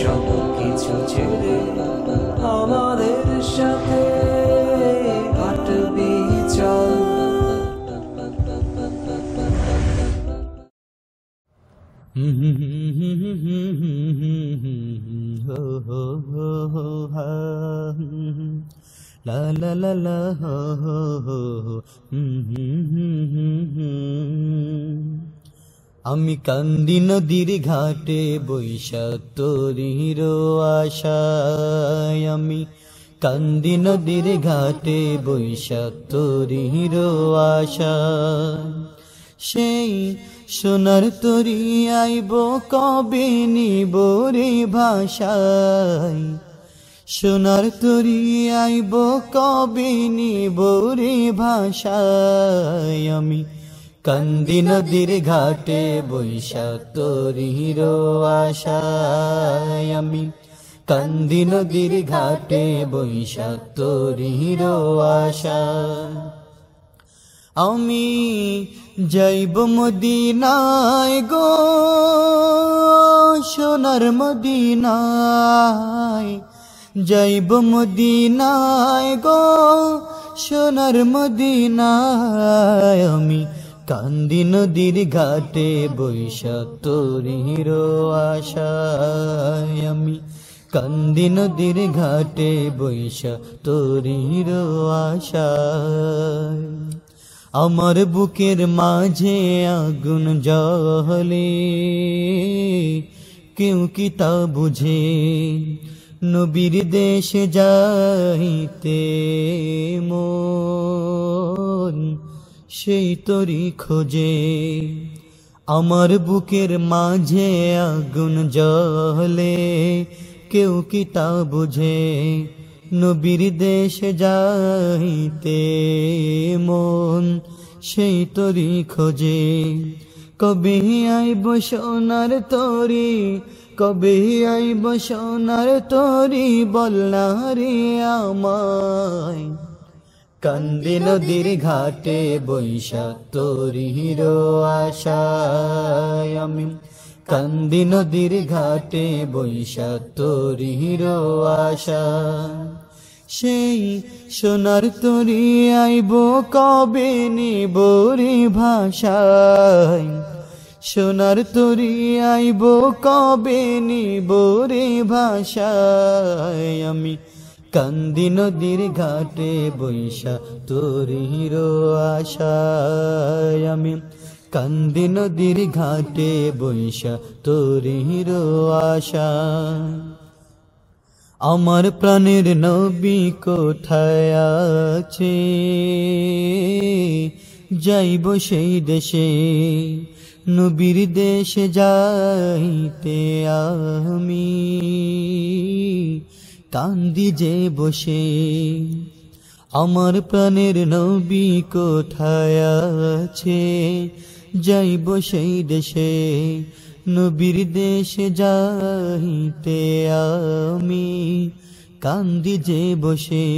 সব কিছু ছেড়ে আমাদের সাথে কাটবি চল la la la la ho ho ho আমি কান্দি নদীর ঘাটে বৈশাখ তোরির আশায়। আমি কান্দি নদীর ঘাটে বৈশাখ তোরির আশায়। সেই সোনার তরি আইব কবে নিব রে ভাষায়? সোনার তরি আইব কবে নিব রে ভাষায়? আমি কান্দি নদীর ঘাটে বৈশাখ তরির আশায় আমি। কান্দি নদীর ঘাটে বৈশাখ তরির আশায়। আমি যাইব মদিনায় গো, সোনার মদিনায়। যাইব মদিনায় গো, সোনার মদিনায় আমি। কান্দি নদীর ঘাটে বৈশাখ তোরির আশায় আমি। কান্দি নদীর ঘাটে বৈশাখ তোরির আশায়। আমার বুকের মাঝে আগুন জলে কেউ কি তা বুঝে? নবীর দেশে যাইতে মন সেই তরি খোঁজে। আমার বুকের মাঝে আগুন জলে কেউ কি তা বুঝে? নবীর দেশ যাইতে মন সেই তরি খোঁজে। কবে আইব সোনার তরি, কবে আইব সোনার তরি বলনারে আমায়। কান্দি নদীর ঘাটে বৈশাখ তোরির আশায় আমি। কান্দি নদীর ঘাটে বৈশাখ তোরির আশা সেই সোনার তরি আইব কবে নিবরি ভাষায়? সোনার তরি আইব কবে নিবরে ভাষায়? আমি কান্দি নদীর ঘাটে বৈশা তোরির আশায় আমি। কান্দি নদীর ঘাটে বৈশা তোরির আশা আমার প্রাণের নবী কোথায় আছে? যাইব সেই দেশে, নবীর দেশে যাইতে আমি। কান্দি যে বসে, আমার প্রাণের নবী কোথায় আছে? যাইব সেই দেশে, নবীর দেশে যাইতে আমি কান্দি যে বসে।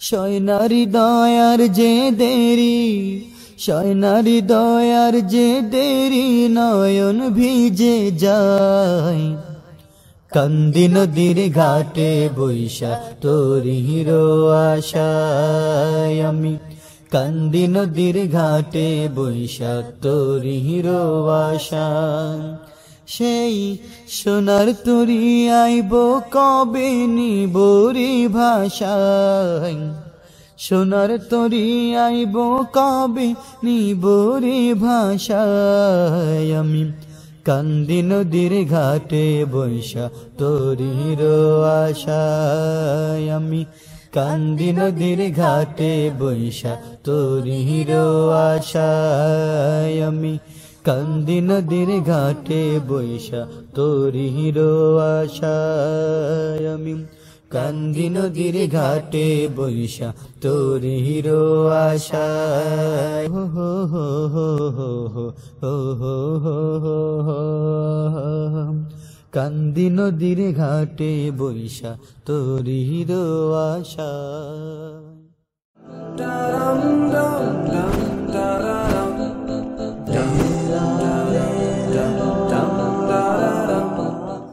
শয়নারি দয়ার যে দেরি শয়নারি দয়ার যে দেরি, নয়ন ভিজে যায়। কান্দি নদীর ঘাটে বৈশা তোরির আশায় আমি। কান্দি নদীর ঘাটে বৈশা তোরির আশা সেই সোনার তরি আইব কবে নিবরি ভাষায়? সোনার তরি আইব কবে নিবরি ভাষায় আমি। কান্দি নদীর ঘাটে বৈশা তোরির আশায় আমি। কান্দি নদীর ঘাটে বৈশা তোরির আশায় আমি। কান্দি নদীর ঘাটে বৈশা তোরির আশায় আমি। কান্দি নদীর ঘাটে বৈশা তোর আশায় আশা হো হো হো হো হো হো হো হো কান্দি নদীর ঘাটে বৈশা তোর হিরো আশা